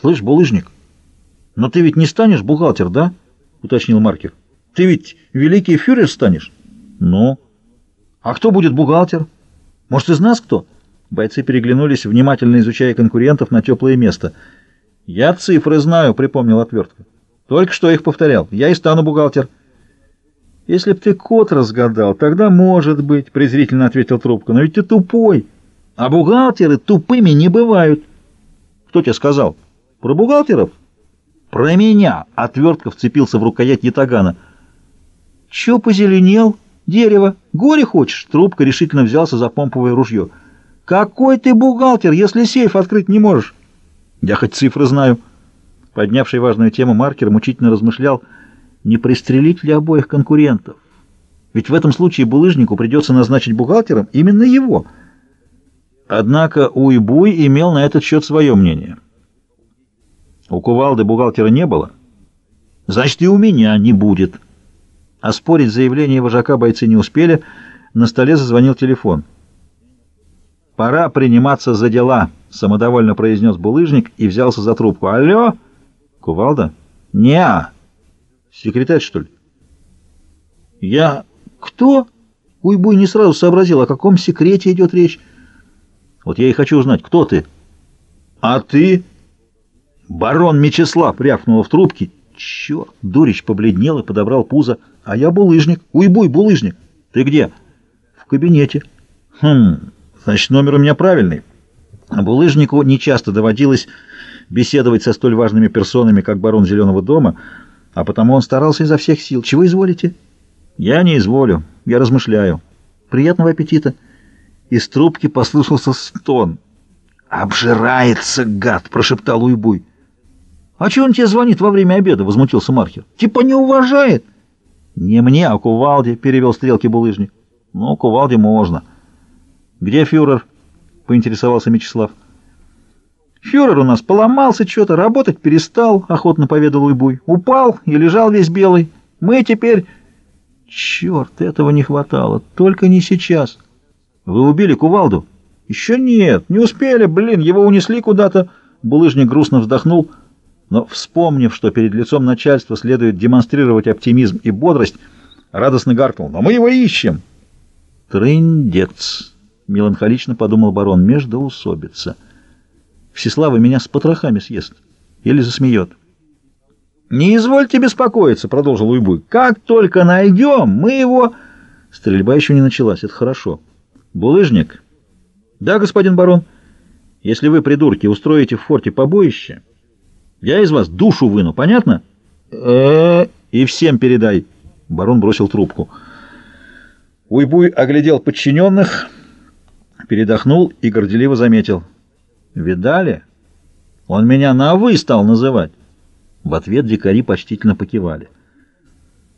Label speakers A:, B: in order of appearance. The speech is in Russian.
A: Слышь, булыжник, но ты ведь не станешь бухгалтер, да? Уточнил маркер. Ты ведь великий фюрер станешь? Ну? А кто будет бухгалтер? Может, из нас кто? Бойцы переглянулись, внимательно изучая конкурентов на теплое место. «Я цифры знаю», — припомнил отвертка. «Только что их повторял. Я и стану бухгалтер». «Если б ты код разгадал, тогда может быть», — презрительно ответил трубка. «Но ведь ты тупой, а бухгалтеры тупыми не бывают». «Кто тебе сказал?» «Про бухгалтеров?» «Про меня!» — отвертка вцепился в рукоять ятагана. «Чё позеленел? Дерево. Горе хочешь?» Трубка решительно взялся за помповое ружье. «Какой ты бухгалтер, если сейф открыть не можешь?» «Я хоть цифры знаю». Поднявший важную тему маркер мучительно размышлял — не пристрелить ли обоих конкурентов? Ведь в этом случае булыжнику придется назначить бухгалтером именно его. Однако Уйбуй имел на этот счет свое мнение. У кувалды бухгалтера не было, значит и у меня не будет. Оспорить заявление вожака бойцы не успели, на столе зазвонил телефон. «Пора приниматься за дела», — самодовольно произнес булыжник и взялся за трубку. «Алло?» «Кувалда?» «Не-а». Секретарь, что ли? Я... Кто? Уйбуй не сразу сообразил, о каком секрете идет речь. Вот я и хочу узнать, кто ты? А ты? Барон Мечислав рявкнула в трубке. Черт, Дурич побледнел и подобрал пузо. А я булыжник. Уйбуй, булыжник. Ты где? В кабинете. Хм, значит, номер у меня правильный. Булыжнику нечасто доводилось беседовать со столь важными персонами, как барон Зеленого дома, а потому он старался изо всех сил. Чего изволите? Я не изволю, я размышляю. Приятного аппетита. Из трубки послышался стон. «Обжирается, гад!» — прошептал Уйбуй. «А чего он тебе звонит во время обеда?» — возмутился Мархер. «Типа не уважает!» «Не мне, а Кувалде», — перевел стрелки булыжник. «Ну, Кувалде можно». «Где фюрер?» — поинтересовался Мечислав. Фюрер у нас поломался что-то, работать перестал, — охотно поведал Уйбуй. Упал и лежал весь белый. Мы теперь... Черт, этого не хватало. Только не сейчас. Вы убили кувалду? Еще нет, не успели, блин, его унесли куда-то. Булыжник грустно вздохнул, но, вспомнив, что перед лицом начальства следует демонстрировать оптимизм и бодрость, радостно гаркнул. Но мы его ищем. Трындец, меланхолично подумал барон, междоусобица. Всеслава меня с потрохами съест. Или засмеет. «Не извольте беспокоиться», — продолжил Уйбуй. «Как только найдем, мы его...» Стрельба еще не началась, это хорошо. «Булыжник?» «Да, господин барон. Если вы, придурки, устроите в форте побоище, я из вас душу выну, понятно?» э И всем передай». Барон бросил трубку. Уйбуй оглядел подчиненных, передохнул и горделиво заметил — Видали? Он меня на «вы» стал называть. В ответ дикари почтительно покивали.